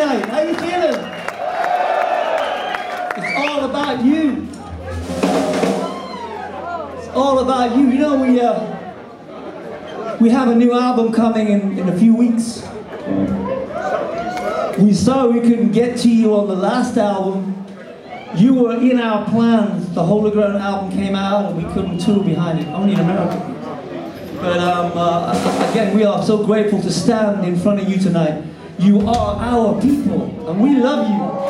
Gillen. It's all about you. It's all about you. You know, we, uh, we have a new album coming in, in a few weeks. We saw we couldn't get to you on the last album. You were in our plans. The Holy Ground album came out and we couldn't tour behind it, only in America. But um, uh, again, we are so grateful to stand in front of you tonight. You are our people, and we love you.